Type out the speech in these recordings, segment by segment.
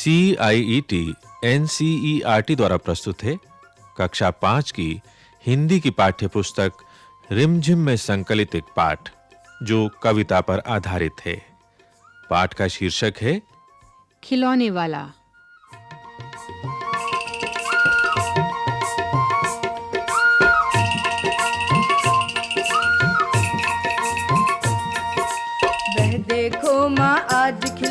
C I E T N C E R T द्वारा प्रस्तुत है। कक्षा पाँच की हिंदी की पाठ्य पुस्तक रिमझिम में संकलित एक पाठ, जो कविता पर आधारित है। पाठ का शीर्षक है, खिलौने वाला।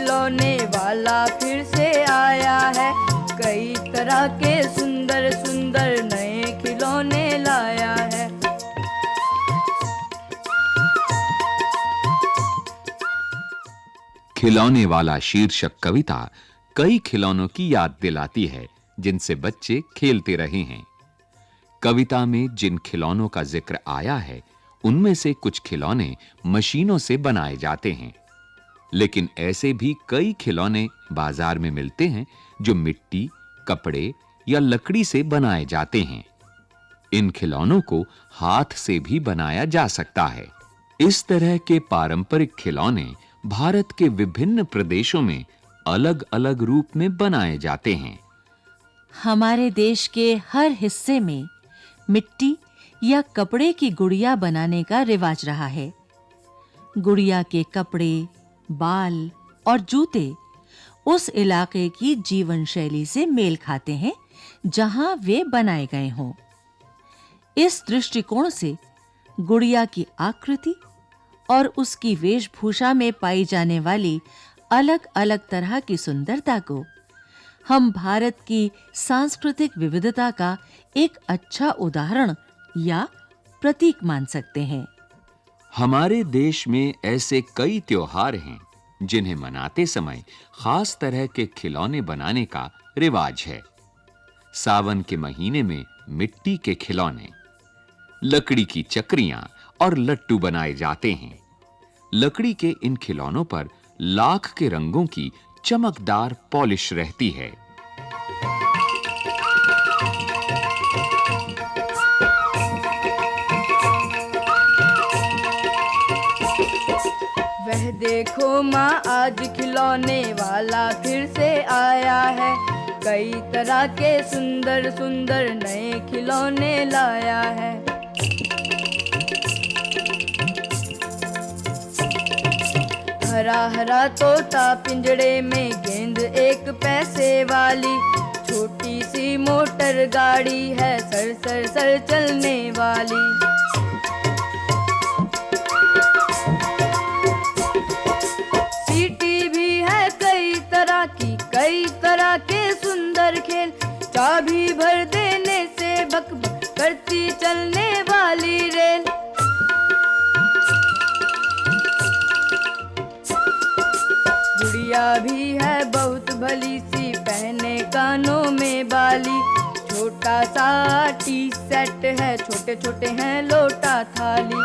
खिलौने वाला फिर से आया है। कई तरह के सुंदर सुंदर नए खिलौने लाया है। खिलौने वाला शीर्षक कविता कई खिलौनों की याद दिलाती है, जिनसे बच्चे खेलते रहे हैं। कविता में जिन खिलौनों का ज़िक्र आया है, उनमें से कुछ खिलौने मशीनों से बनाए जाते हैं। लेकिन ऐसे भी कई खिलौने बाज़ार में मिलते हैं जो मिट्टी, कपड़े या लकड़ी से बनाए जाते हैं। इन खिलौनों को हाथ से भी बनाया जा सकता है। इस तरह के पारंपरिक खिलौने भारत के विभिन्न प्रदेशों में अलग-अलग रूप में बनाए जाते हैं। हमारे देश के हर हिस्से में मिट्टी या कपड़े की गुड़िया बनाने का रिवाज रहा है। गुड़िया के कपड़े बाल और जूते उस इलाके की जीवन शैली से मेल खाते हैं, जहाँ वे बनाए गए हों। इस दृष्टिकोण से गुड़िया की आकृति और उसकी वेशभूषा में पाई जाने वाली अलग-अलग तरह की सुंदरता को हम भारत की सांस्कृतिक विविधता का एक अच्छा उदाहरण या प्रतीक मान सकते हैं। हमारे देश में ऐसे कई त्योहार हैं, जिन्हें मनाते समय खास तरह के खिलौने बनाने का रिवाज है। सावन के महीने में मिट्टी के खिलौने, लकड़ी की चक्रियाँ और लट्टू बनाए जाते हैं। लकड़ी के इन खिलौनों पर लाख के रंगों की चमकदार पॉलिश रहती है। देखो माँ, आज खिलौने वाला फिर से आया है। कई तरह के सुंदर सुंदर नए खिलौने लाया है। हरा हरा तोता पिंजड़े में गेंद एक पैसे वाली। छोटी सी मोटर गाड़ी है, सर सर सर चलने वाली। चलने वाली रेल। गुड़िया भी है बहुत भली सी पहने कानों में बाली। छोटा सा टी सेट है छोटे छोटे हैं लोटा थाली।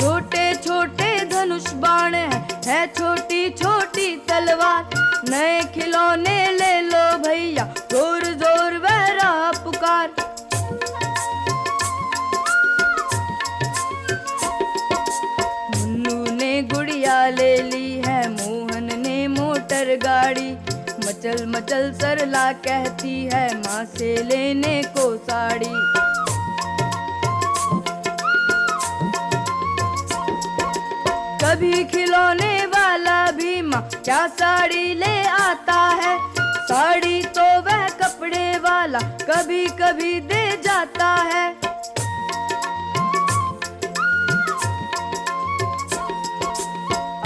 छोटे छोटे धनुष बाण है, है छोटी छोटी तलवार। नए खिलौने ले भैया ज़ोर ज़ोर वह रहा पुकार। मुन्नू ने गुड़िया ले ली है, मोहन ने मोटर गाड़ी। मचल मचल सरला कहती है, माँ से लेने को साड़ी। कभी खिलौने वाला भी माँ, क्या साड़ी ले आता है? साड़ी तो वह कपड़े वाला कभी कभी दे जाता है।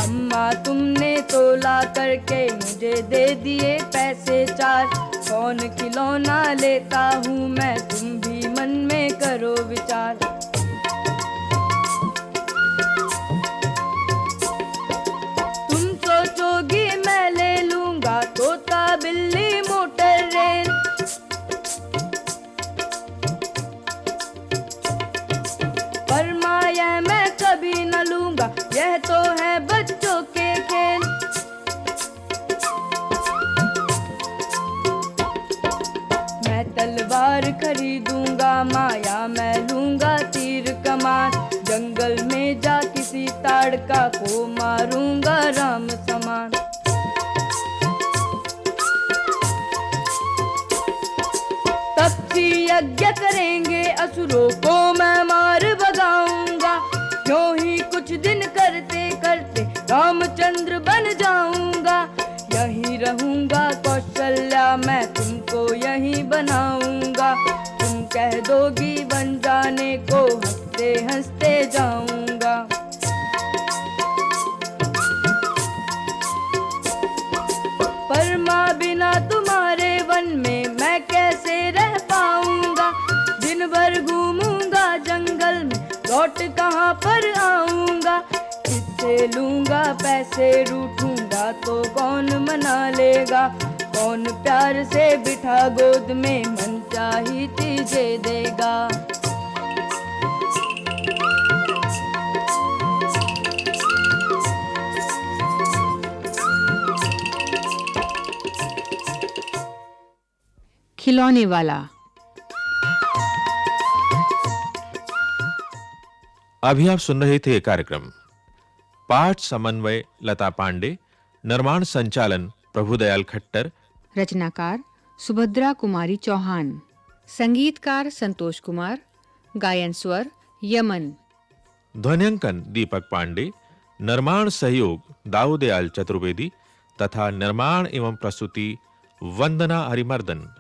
अम्मा, तुमने तोला करके मुझे दे दिए पैसे चार। कौन खिलौना लेता हूँ मैं, तुम भी मन में करो विचार। तलवार खरीदूँगा, माया मैं लूँगा तीर कमान जंगल में जा किसी ताड़का को मारूँगा राम समान। तपसी यज्ञ करेंगे, असुरों को मैं मार भगाऊँगा। क्यों ही कुछ दिन करते करते रामचंद्र बन जाऊँगा। यहीं रहूँगा कौशल्या, मैं तुमको यहीं बनाऊँगा। कह दोगी बन जाने को हँसते हँसते जाऊँगा। पर माँ बिना तुम्हारे वन में मैं कैसे रह पाऊँगा? दिन भर घूमूँगा जंगल में, लौट कहाँ पर आऊँगा? किससे लूँगा पैसे, रूठूँगा तो कौन मना लेगा? कौन प्यार से बिठा गोद में मन चाही चीज़ें देगा। खिलौने वाला। अभी आप सुन रहे थे कार्यक्रम। पाठ समन्वय लता पांडे निर्माण संचालन प्रभुदयाल खट्टर रचनाकार सुभद्रा कुमारी चौहान, संगीतकार संतोष कुमार, गायन स्वर यमन। ध्वनिंकन दीपक पांडे, निर्माण सहयोग दाऊदयाल चतुर्वेदी, तथा निर्माण एवं प्रस्तुति वंदना हरिमर्दन।